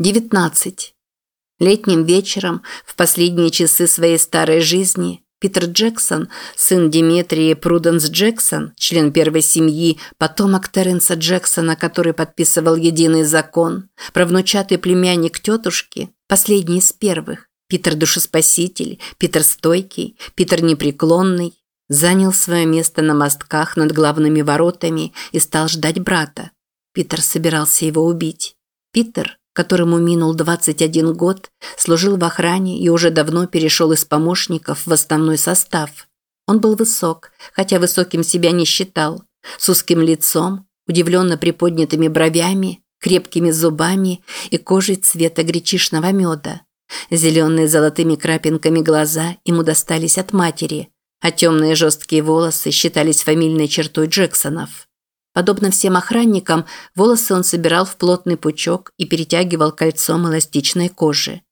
19. Летним вечером, в последние часы своей старой жизни, Питер Джексон, сын Диметрии Пруденс Джексон, член первой семьи, потомок Теренса Джексона, который подписывал единый закон, правнучатый племянник тетушки, последний из первых, Питер Душеспаситель, Питер Стойкий, Питер Непреклонный, занял свое место на мостках над главными воротами и стал ждать брата. Питер собирался его убить. Питер, которому минул 21 год, служил в охране и уже давно перешел из помощников в основной состав. Он был высок, хотя высоким себя не считал, с узким лицом, удивленно приподнятыми бровями, крепкими зубами и кожей цвета гречишного меда. Зеленые золотыми крапинками глаза ему достались от матери, а темные жесткие волосы считались фамильной чертой Джексонов. Подобно всем охранникам, волосы он собирал в плотный пучок и перетягивал кольцом эластичной кожи.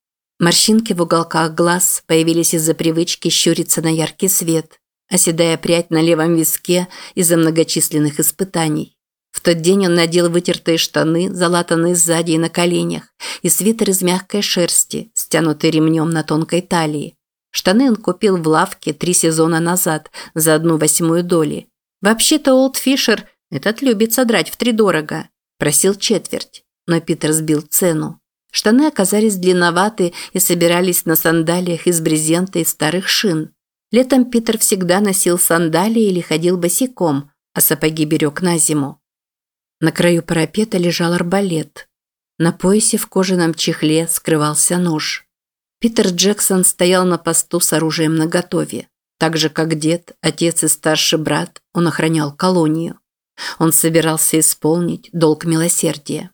Морщинки в уголках глаз появились из-за привычки щуриться на яркий свет, оседая прядь на левом виске из-за многочисленных испытаний. В тот день он надел вытертые штаны, залатанные сзади и на коленях, и свитер из мягкой шерсти, стянутый ремнем на тонкой талии. Штаны он купил в лавке три сезона назад за одну восьмую доли. Вообще-то Олд Фишер – этот любит содрать втридорого. Просил четверть, но Питер сбил цену. Штаны оказались длинноваты и собирались на сандалиях из брезента и старых шин. Летом Питер всегда носил сандалии или ходил босиком, а сапоги берег на зиму. На краю парапета лежал арбалет. На поясе в кожаном чехле скрывался нож. Питер Джексон стоял на посту с оружием наготове. Так же, как дед, отец и старший брат, он охранял колонию. Он собирался исполнить долг милосердия.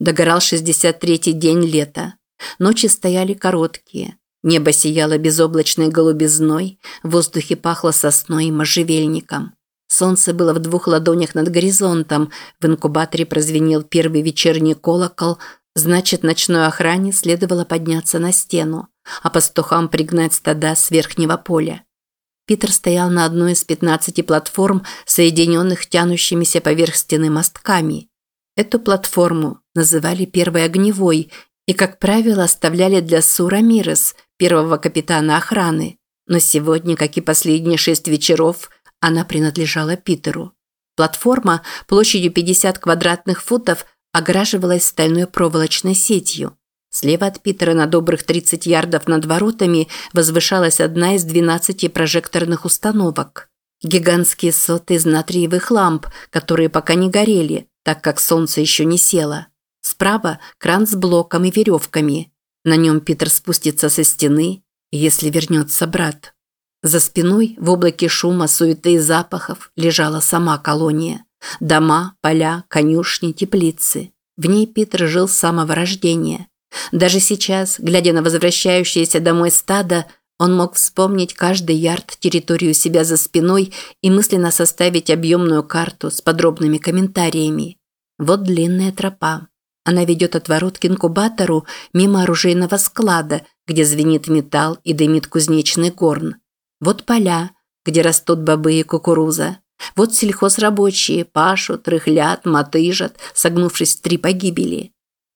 Догорал 63-й день лета. Ночи стояли короткие. Небо сияло безоблачной голубизной, в воздухе пахло сосной и можжевельником. Солнце было в двух ладонях над горизонтом, в инкубаторе прозвенел первый вечерний колокол, значит, ночной охране следовало подняться на стену, а пастухам пригнать стада с верхнего поля. Питер стоял на одной из 15 платформ, соединенных тянущимися поверх стены мостками. Эту платформу называли первой огневой и, как правило, оставляли для Сура Мирес, первого капитана охраны. Но сегодня, как и последние шесть вечеров, она принадлежала Питеру. Платформа площадью 50 квадратных футов огораживалась стальной проволочной сетью. Слева от Питера на добрых 30 ярдов над воротами возвышалась одна из 12 прожекторных установок. Гигантские соты из натриевых ламп, которые пока не горели, так как солнце еще не село. Справа кран с блоком и веревками. На нем Питер спустится со стены, если вернется брат. За спиной, в облаке шума, суеты и запахов, лежала сама колония. Дома, поля, конюшни, теплицы. В ней Питер жил с самого рождения – даже сейчас, глядя на возвращающееся домой стадо, он мог вспомнить каждый ярд территорию себя за спиной и мысленно составить объемную карту с подробными комментариями. Вот длинная тропа. Она ведет от ворот к инкубатору мимо оружейного склада, где звенит металл и дымит кузнечный горн. Вот поля, где растут бобы и кукуруза. Вот сельхозрабочие пашут, рыхлят, мотыжат, согнувшись в три погибели.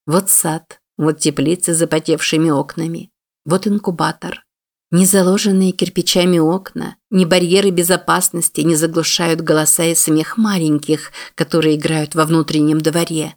Вот сад, вот теплицы с запотевшими окнами. Вот инкубатор. Не заложенные кирпичами окна, ни барьеры безопасности не заглушают голоса и смех маленьких, которые играют во внутреннем дворе.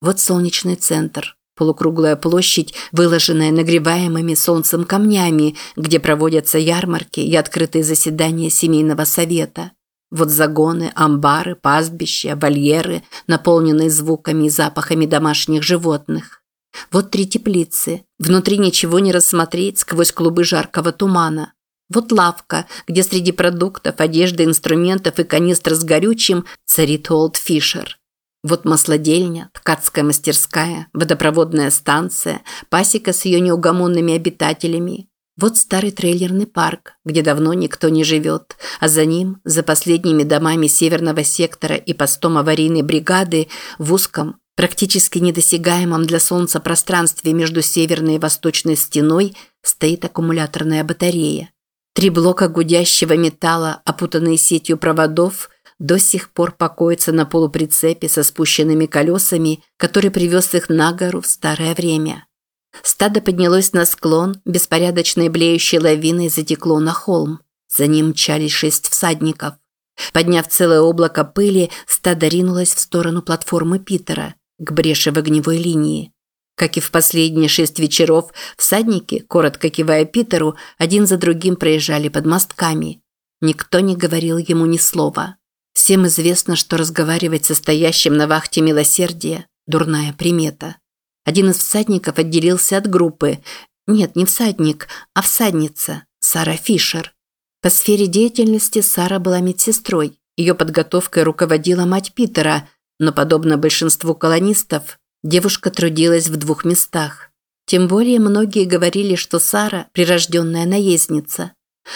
Вот солнечный центр, полукруглая площадь, выложенная нагреваемыми солнцем камнями, где проводятся ярмарки и открытые заседания семейного совета. Вот загоны, амбары, пастбища, вольеры, наполненные звуками и запахами домашних животных. Вот три теплицы. Внутри ничего не рассмотреть сквозь клубы жаркого тумана. Вот лавка, где среди продуктов, одежды, инструментов и канистр с горючим царит Олд Фишер. Вот маслодельня, ткацкая мастерская, водопроводная станция, пасека с ее неугомонными обитателями. Вот старый трейлерный парк, где давно никто не живет, а за ним, за последними домами северного сектора и постом аварийной бригады, в узком, практически недосягаемом для Солнца пространстве между северной и восточной стеной стоит аккумуляторная батарея. Три блока гудящего металла, опутанные сетью проводов, до сих пор покоится на полуприцепе со спущенными колесами, который привез их на гору в старое время. Стадо поднялось на склон, беспорядочной блеющей лавиной затекло на холм. За ним мчались шесть всадников. Подняв целое облако пыли, стадо ринулось в сторону платформы Питера, к бреши в огневой линии. Как и в последние шесть вечеров, всадники, коротко кивая Питеру, один за другим проезжали под мостками. Никто не говорил ему ни слова. Всем известно, что разговаривать со стоящим на вахте милосердия – дурная примета. Один из всадников отделился от группы. Нет, не всадник, а всадница – Сара Фишер. По сфере деятельности Сара была медсестрой. Ее подготовкой руководила мать Питера, но, подобно большинству колонистов, девушка трудилась в двух местах. Тем более многие говорили, что Сара – прирожденная наездница.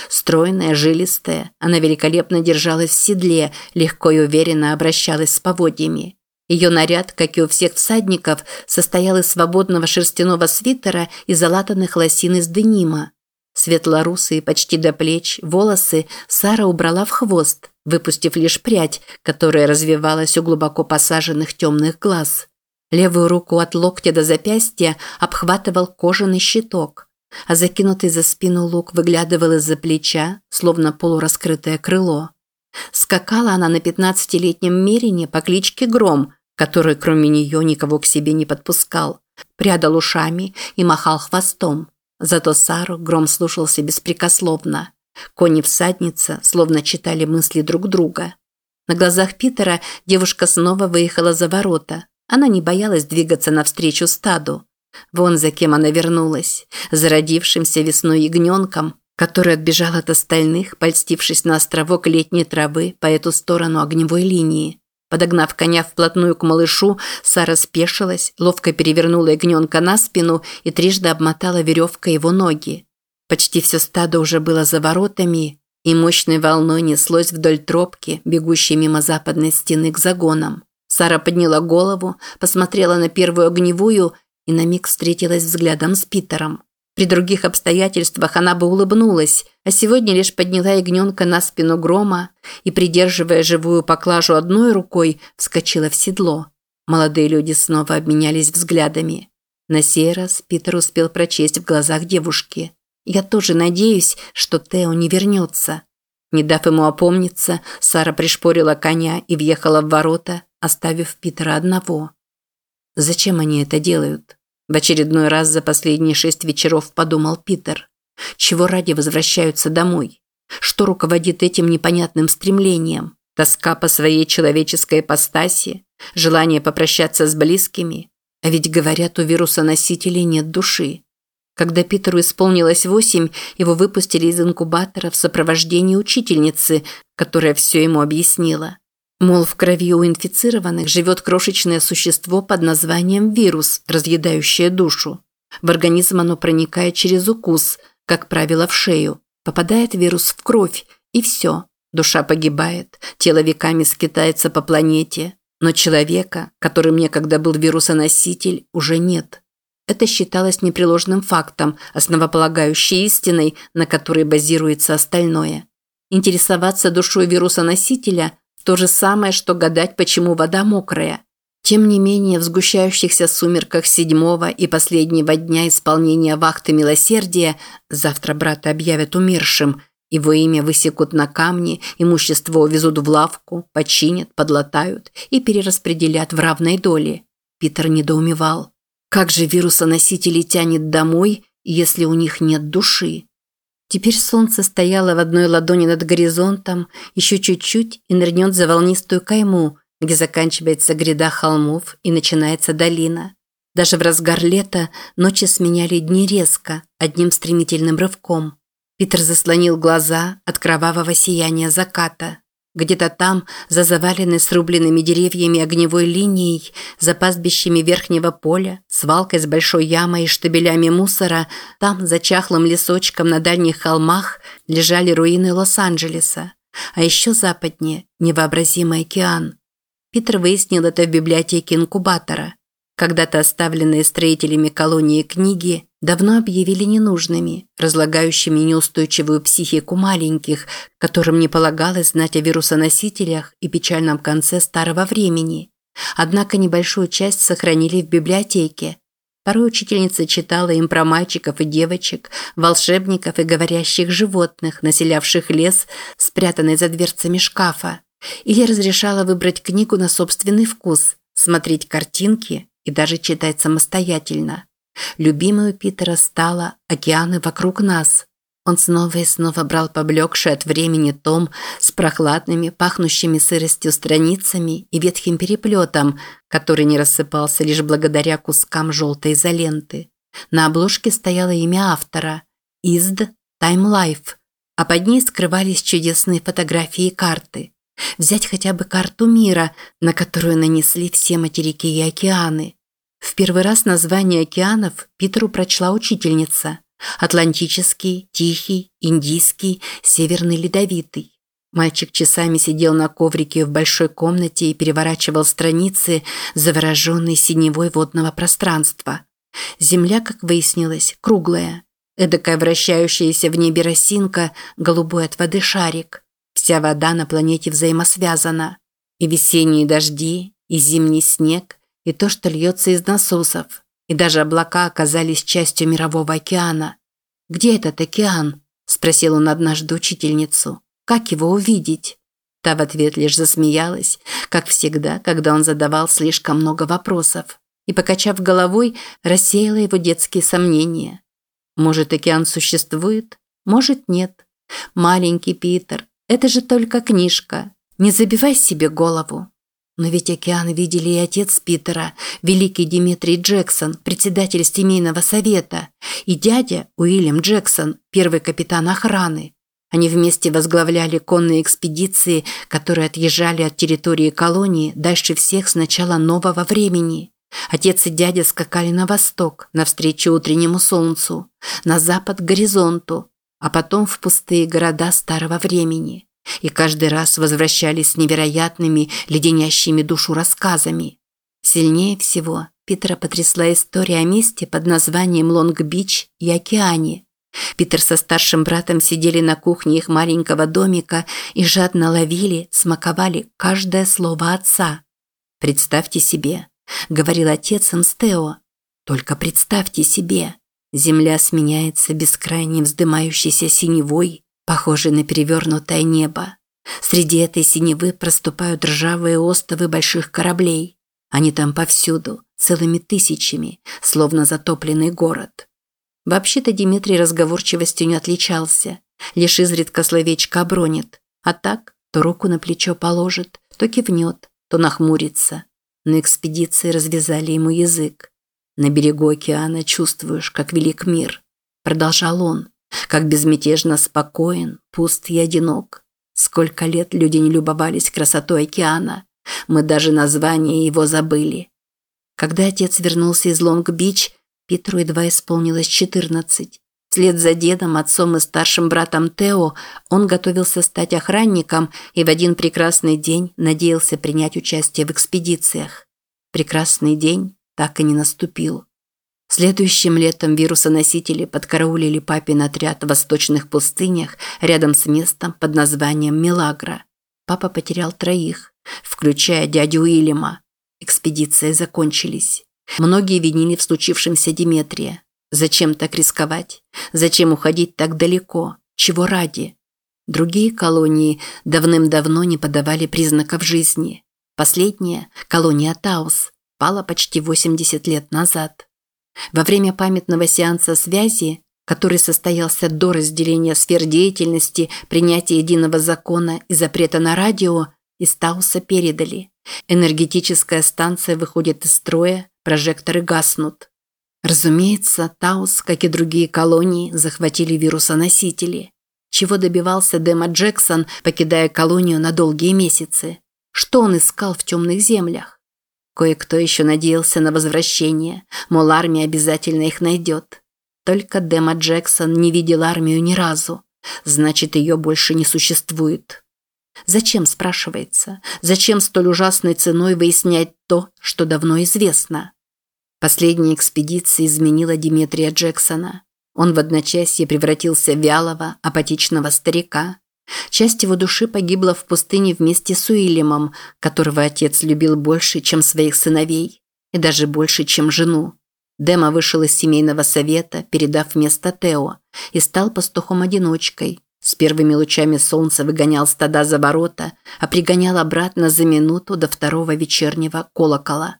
Стройная, жилистая, она великолепно держалась в седле, легко и уверенно обращалась с поводьями. Ее наряд, как и у всех всадников, состоял из свободного шерстяного свитера и залатанных лосин из денима. Светлорусые почти до плеч волосы Сара убрала в хвост, выпустив лишь прядь, которая развивалась у глубоко посаженных темных глаз. Левую руку от локтя до запястья обхватывал кожаный щиток, а закинутый за спину лук выглядывал из-за плеча, словно полураскрытое крыло. Скакала она на пятнадцатилетнем мерине по кличке Гром, который кроме нее никого к себе не подпускал, прядал ушами и махал хвостом. Зато Сару Гром слушался беспрекословно. Кони-всадница словно читали мысли друг друга. На глазах Питера девушка снова выехала за ворота. Она не боялась двигаться навстречу стаду. Вон за кем она вернулась. За родившимся весной ягненком, который отбежал от остальных, польстившись на островок летней травы по эту сторону огневой линии. Подогнав коня вплотную к малышу, Сара спешилась, ловко перевернула ягненка на спину и трижды обмотала веревкой его ноги. Почти все стадо уже было за воротами, и мощной волной неслось вдоль тропки, бегущей мимо западной стены к загонам. Сара подняла голову, посмотрела на первую огневую и на миг встретилась взглядом с Питером. При других обстоятельствах она бы улыбнулась, а сегодня лишь подняла ягненка на спину грома и, придерживая живую поклажу одной рукой, вскочила в седло. Молодые люди снова обменялись взглядами. На сей раз Питер успел прочесть в глазах девушки. «Я тоже надеюсь, что Тео не вернется». Не дав ему опомниться, Сара пришпорила коня и въехала в ворота, оставив Питера одного. Зачем они это делают? В очередной раз за последние шесть вечеров подумал Питер. Чего ради возвращаются домой? Что руководит этим непонятным стремлением? Тоска по своей человеческой ипостаси? Желание попрощаться с близкими? А ведь говорят, у вируса-носителей нет души. Когда Питеру исполнилось восемь, его выпустили из инкубатора в сопровождении учительницы, которая все ему объяснила. Мол, в крови у инфицированных живет крошечное существо под названием вирус, разъедающее душу. В организм оно проникает через укус, как правило, в шею. Попадает вирус в кровь, и все. Душа погибает, тело веками скитается по планете, но человека, которым некогда был вирусоноситель, уже нет. Это считалось непреложным фактом, основополагающей истиной, на которой базируется остальное. Интересоваться душой вирусоносителя то же самое, что гадать, почему вода мокрая. Тем не менее, в сгущающихся сумерках седьмого и последнего дня исполнения вахты милосердия завтра брата объявят умершим, его имя высекут на камне, имущество увезут в лавку, починят, подлатают и перераспределят в равной доле. Питер недоумевал. Как же вирусоносители тянет домой, если у них нет души? Теперь солнце стояло в одной ладони над горизонтом, еще чуть-чуть и нырнет за волнистую кайму, где заканчивается гряда холмов и начинается долина. Даже в разгар лета ночи сменяли дни резко, одним стремительным рывком. Питер заслонил глаза от кровавого сияния заката. Где-то там, за заваленной срубленными деревьями огневой линией, за пастбищами верхнего поля, свалкой с большой ямой и штабелями мусора, там, за чахлым лесочком на дальних холмах, лежали руины Лос-Анджелеса. А еще западнее – невообразимый океан. Питер выяснил это в библиотеке инкубатора. Когда-то оставленные строителями колонии книги давно объявили ненужными, разлагающими неустойчивую психику маленьких, которым не полагалось знать о вирусоносителях и печальном конце старого времени. Однако небольшую часть сохранили в библиотеке. Порой учительница читала им про мальчиков и девочек, волшебников и говорящих животных, населявших лес, спрятанный за дверцами шкафа. Или разрешала выбрать книгу на собственный вкус, смотреть картинки и даже читать самостоятельно. Любимой Питера стала «Океаны вокруг нас». Он снова и снова брал поблекший от времени том с прохладными, пахнущими сыростью страницами и ветхим переплетом, который не рассыпался лишь благодаря кускам желтой изоленты. На обложке стояло имя автора – «Изд Life», а под ней скрывались чудесные фотографии и карты. Взять хотя бы карту мира, на которую нанесли все материки и океаны – в первый раз название океанов Питеру прочла учительница. Атлантический, Тихий, Индийский, Северный Ледовитый. Мальчик часами сидел на коврике в большой комнате и переворачивал страницы, завороженные синевой водного пространства. Земля, как выяснилось, круглая. Эдакая вращающаяся в небе росинка, голубой от воды шарик. Вся вода на планете взаимосвязана. И весенние дожди, и зимний снег, и то, что льется из насосов, и даже облака оказались частью мирового океана. «Где этот океан?» – спросил он однажды учительницу. «Как его увидеть?» Та в ответ лишь засмеялась, как всегда, когда он задавал слишком много вопросов, и, покачав головой, рассеяла его детские сомнения. «Может, океан существует? Может, нет. Маленький Питер, это же только книжка. Не забивай себе голову». Но ведь океан видели и отец Питера, великий Димитрий Джексон, председатель семейного совета, и дядя Уильям Джексон, первый капитан охраны. Они вместе возглавляли конные экспедиции, которые отъезжали от территории колонии дальше всех с начала нового времени. Отец и дядя скакали на восток, навстречу утреннему солнцу, на запад к горизонту, а потом в пустые города старого времени и каждый раз возвращались с невероятными, леденящими душу рассказами. Сильнее всего Питера потрясла история о месте под названием Лонг-Бич и океане. Питер со старшим братом сидели на кухне их маленького домика и жадно ловили, смаковали каждое слово отца. «Представьте себе», – говорил отец им Стео, – «только представьте себе, земля сменяется бескрайней вздымающейся синевой, похожий на перевернутое небо. Среди этой синевы проступают ржавые остовы больших кораблей. Они там повсюду, целыми тысячами, словно затопленный город. Вообще-то Дмитрий разговорчивостью не отличался, лишь изредка словечко обронит, а так то руку на плечо положит, то кивнет, то нахмурится. На экспедиции развязали ему язык. На берегу океана чувствуешь, как велик мир. Продолжал он. Как безмятежно спокоен, пуст и одинок. Сколько лет люди не любовались красотой океана. Мы даже название его забыли. Когда отец вернулся из Лонг-Бич, Петру едва исполнилось 14. Вслед за дедом, отцом и старшим братом Тео он готовился стать охранником и в один прекрасный день надеялся принять участие в экспедициях. Прекрасный день так и не наступил. Следующим летом вирусоносители подкараулили папин отряд в восточных пустынях рядом с местом под названием Милагра. Папа потерял троих, включая дядю Уильяма. Экспедиции закончились. Многие винили в случившемся Диметрия. Зачем так рисковать? Зачем уходить так далеко? Чего ради? Другие колонии давным-давно не подавали признаков жизни. Последняя, колония Таус, пала почти 80 лет назад. Во время памятного сеанса связи, который состоялся до разделения сфер деятельности, принятия единого закона и запрета на радио, из Тауса передали. Энергетическая станция выходит из строя, прожекторы гаснут. Разумеется, Таус, как и другие колонии, захватили вирусоносители. Чего добивался Дэма Джексон, покидая колонию на долгие месяцы? Что он искал в темных землях? Кое-кто еще надеялся на возвращение, мол, армия обязательно их найдет. Только Дема Джексон не видел армию ни разу. Значит, ее больше не существует. Зачем, спрашивается, зачем столь ужасной ценой выяснять то, что давно известно? Последняя экспедиция изменила Диметрия Джексона. Он в одночасье превратился в вялого, апатичного старика. Часть его души погибла в пустыне вместе с Уильямом, которого отец любил больше, чем своих сыновей, и даже больше, чем жену. Дема вышел из семейного совета, передав место Тео, и стал пастухом-одиночкой. С первыми лучами солнца выгонял стада за ворота, а пригонял обратно за минуту до второго вечернего колокола.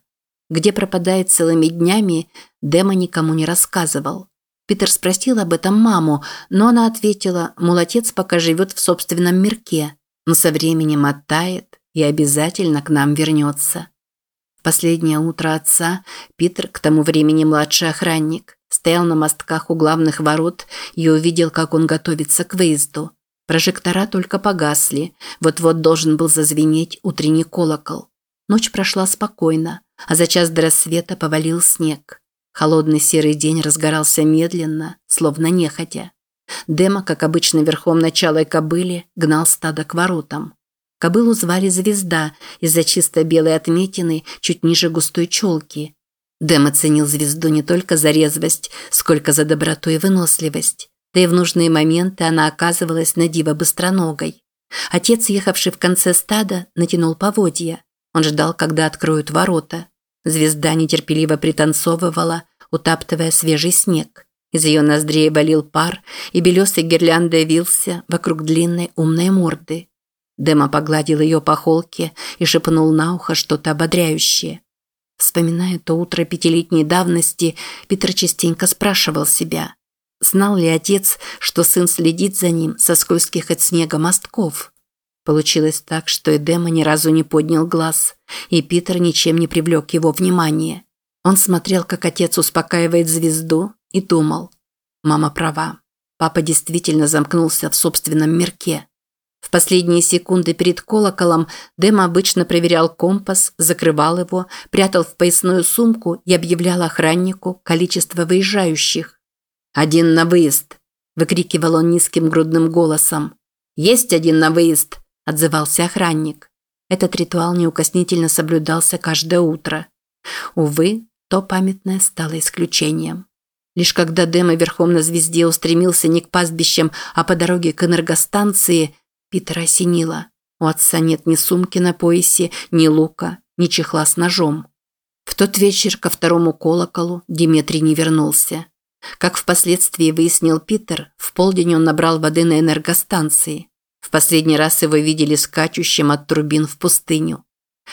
Где пропадает целыми днями, Дема никому не рассказывал. Питер спросил об этом маму, но она ответила, мол, отец пока живет в собственном мирке, но со временем оттает и обязательно к нам вернется. Последнее утро отца Питер, к тому времени младший охранник, стоял на мостках у главных ворот и увидел, как он готовится к выезду. Прожектора только погасли, вот-вот должен был зазвенеть утренний колокол. Ночь прошла спокойно, а за час до рассвета повалил снег. Холодный серый день разгорался медленно, словно нехотя. Дема, как обычно верхом на чалой кобыле, гнал стадо к воротам. Кобылу звали Звезда из-за чисто белой отметины чуть ниже густой челки. Дэм оценил звезду не только за резвость, сколько за доброту и выносливость. Да и в нужные моменты она оказывалась на диво быстроногой. Отец, ехавший в конце стада, натянул поводья. Он ждал, когда откроют ворота. Звезда нетерпеливо пританцовывала, утаптывая свежий снег. Из ее ноздрей валил пар, и белесый гирляндой вился вокруг длинной умной морды. Дема погладил ее по холке и шепнул на ухо что-то ободряющее. Вспоминая то утро пятилетней давности, Питер частенько спрашивал себя, знал ли отец, что сын следит за ним со скользких от снега мостков. Получилось так, что Эдема ни разу не поднял глаз, и Питер ничем не привлек его внимание. Он смотрел, как отец успокаивает звезду, и думал, мама права. Папа действительно замкнулся в собственном мирке. В последние секунды перед колоколом Дэм обычно проверял компас, закрывал его, прятал в поясную сумку и объявлял охраннику количество выезжающих. «Один на выезд!» – выкрикивал он низким грудным голосом. «Есть один на выезд!» – отзывался охранник. Этот ритуал неукоснительно соблюдался каждое утро. Увы, то памятное стало исключением. Лишь когда Дэма верхом на звезде устремился не к пастбищам, а по дороге к энергостанции, Питера осенило. У отца нет ни сумки на поясе, ни лука, ни чехла с ножом. В тот вечер ко второму колоколу Диметрий не вернулся. Как впоследствии выяснил Питер, в полдень он набрал воды на энергостанции. В последний раз его видели скачущим от турбин в пустыню.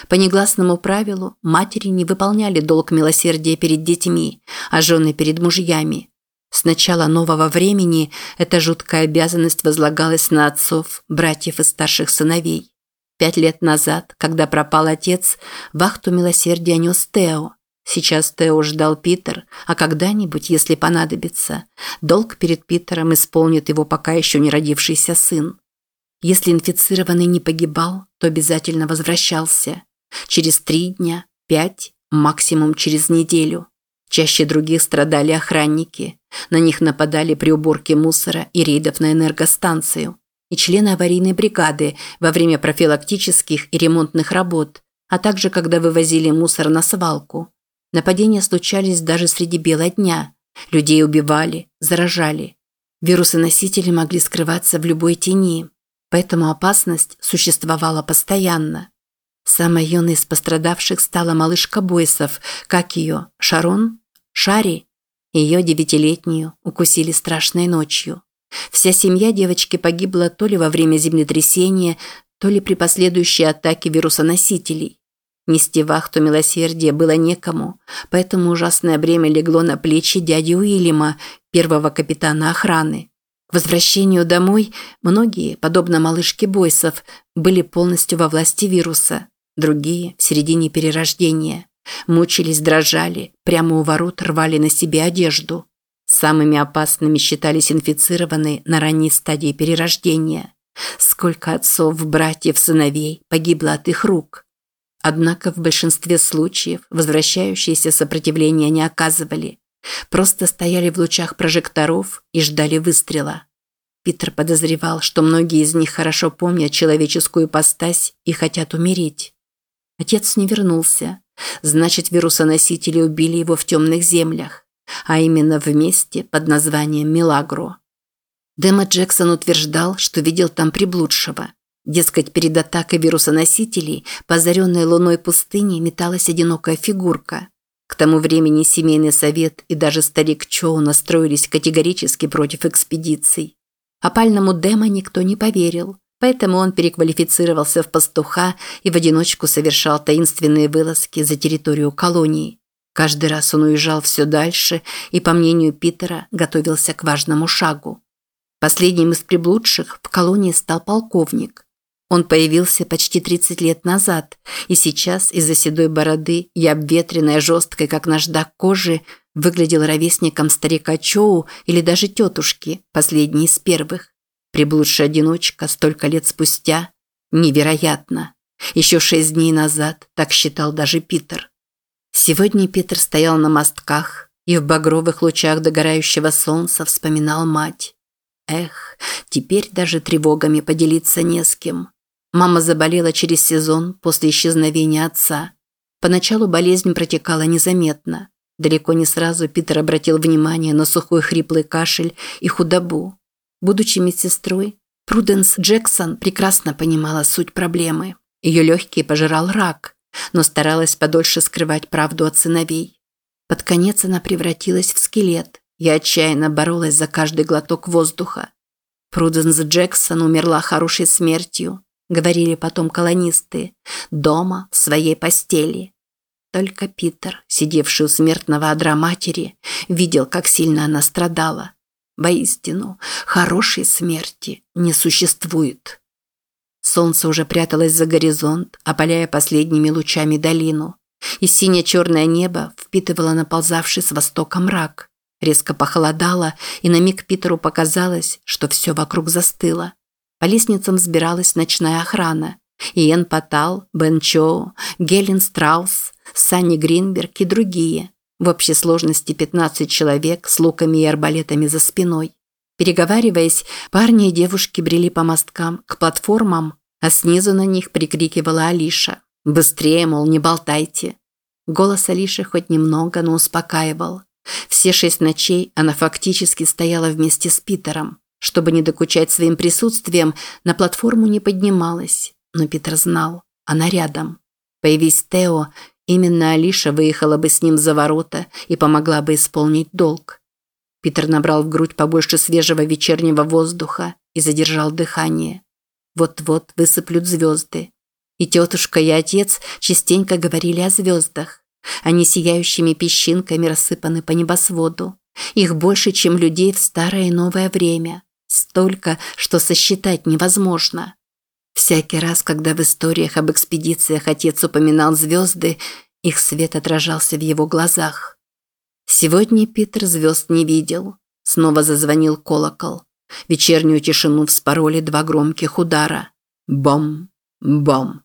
По негласному правилу матери не выполняли долг милосердия перед детьми, а жены перед мужьями. С начала нового времени эта жуткая обязанность возлагалась на отцов, братьев и старших сыновей. Пять лет назад, когда пропал отец, вахту милосердия нес Тео. Сейчас Тео ждал Питер, а когда-нибудь, если понадобится, долг перед Питером исполнит его пока еще не родившийся сын. Если инфицированный не погибал, то обязательно возвращался. Через три дня, пять, максимум через неделю. Чаще других страдали охранники. На них нападали при уборке мусора и рейдов на энергостанцию. И члены аварийной бригады во время профилактических и ремонтных работ, а также когда вывозили мусор на свалку. Нападения случались даже среди бела дня. Людей убивали, заражали. Вирусы-носители могли скрываться в любой тени, поэтому опасность существовала постоянно. Самой юной из пострадавших стала малышка Бойсов, как ее, Шарон? Шари? Ее девятилетнюю укусили страшной ночью. Вся семья девочки погибла то ли во время землетрясения, то ли при последующей атаке вирусоносителей. Нести вахту милосердия было некому, поэтому ужасное бремя легло на плечи дяди Уильяма, первого капитана охраны. К возвращению домой многие, подобно малышке Бойсов, были полностью во власти вируса другие в середине перерождения. Мучились, дрожали, прямо у ворот рвали на себе одежду. Самыми опасными считались инфицированные на ранней стадии перерождения. Сколько отцов, братьев, сыновей погибло от их рук. Однако в большинстве случаев возвращающиеся сопротивления не оказывали. Просто стояли в лучах прожекторов и ждали выстрела. Питер подозревал, что многие из них хорошо помнят человеческую постась и хотят умереть. Отец не вернулся. Значит, вирусоносители убили его в темных землях, а именно в месте под названием Милагро. Дэма Джексон утверждал, что видел там приблудшего. Дескать, перед атакой вирусоносителей по озаренной луной пустыне металась одинокая фигурка. К тому времени семейный совет и даже старик Чоу настроились категорически против экспедиций. Опальному Дэма никто не поверил, поэтому он переквалифицировался в пастуха и в одиночку совершал таинственные вылазки за территорию колонии. Каждый раз он уезжал все дальше и, по мнению Питера, готовился к важному шагу. Последним из приблудших в колонии стал полковник. Он появился почти 30 лет назад, и сейчас из-за седой бороды и обветренной жесткой, как наждак кожи, выглядел ровесником старика Чоу или даже тетушки, последний из первых. Приблудший одиночка столько лет спустя – невероятно. Еще шесть дней назад так считал даже Питер. Сегодня Питер стоял на мостках и в багровых лучах догорающего солнца вспоминал мать. Эх, теперь даже тревогами поделиться не с кем. Мама заболела через сезон после исчезновения отца. Поначалу болезнь протекала незаметно. Далеко не сразу Питер обратил внимание на сухой хриплый кашель и худобу. Будучи медсестрой, Пруденс Джексон прекрасно понимала суть проблемы. Ее легкие пожирал рак, но старалась подольше скрывать правду от сыновей. Под конец она превратилась в скелет и отчаянно боролась за каждый глоток воздуха. Пруденс Джексон умерла хорошей смертью, говорили потом колонисты, дома, в своей постели. Только Питер, сидевший у смертного одра матери, видел, как сильно она страдала. Воистину, хорошей смерти не существует. Солнце уже пряталось за горизонт, опаляя последними лучами долину. И сине-черное небо впитывало наползавший с востока мрак. Резко похолодало, и на миг Питеру показалось, что все вокруг застыло. По лестницам взбиралась ночная охрана. Иэн Патал, Бен Чоу, Гелен Страус, Санни Гринберг и другие. В общей сложности 15 человек с луками и арбалетами за спиной. Переговариваясь, парни и девушки брели по мосткам к платформам, а снизу на них прикрикивала Алиша. «Быстрее, мол, не болтайте!» Голос Алиши хоть немного, но успокаивал. Все шесть ночей она фактически стояла вместе с Питером. Чтобы не докучать своим присутствием, на платформу не поднималась. Но Питер знал, она рядом. Появись Тео, именно Алиша выехала бы с ним за ворота и помогла бы исполнить долг. Питер набрал в грудь побольше свежего вечернего воздуха и задержал дыхание. Вот-вот высыплют звезды. И тетушка, и отец частенько говорили о звездах. Они сияющими песчинками рассыпаны по небосводу. Их больше, чем людей в старое и новое время. Столько, что сосчитать невозможно. Всякий раз, когда в историях об экспедициях отец упоминал звезды, их свет отражался в его глазах. Сегодня Питер звезд не видел. Снова зазвонил колокол. Вечернюю тишину вспороли два громких удара. Бом, бом.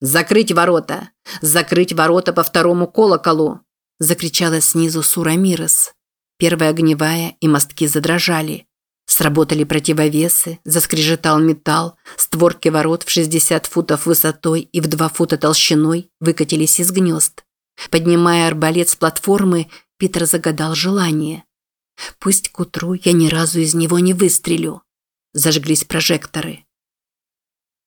«Закрыть ворота! Закрыть ворота по второму колоколу!» закричала снизу Сура Мирос. Первая огневая и мостки задрожали. Сработали противовесы, заскрежетал металл, створки ворот в 60 футов высотой и в 2 фута толщиной выкатились из гнезд. Поднимая арбалет с платформы, Питер загадал желание. «Пусть к утру я ни разу из него не выстрелю». Зажглись прожекторы.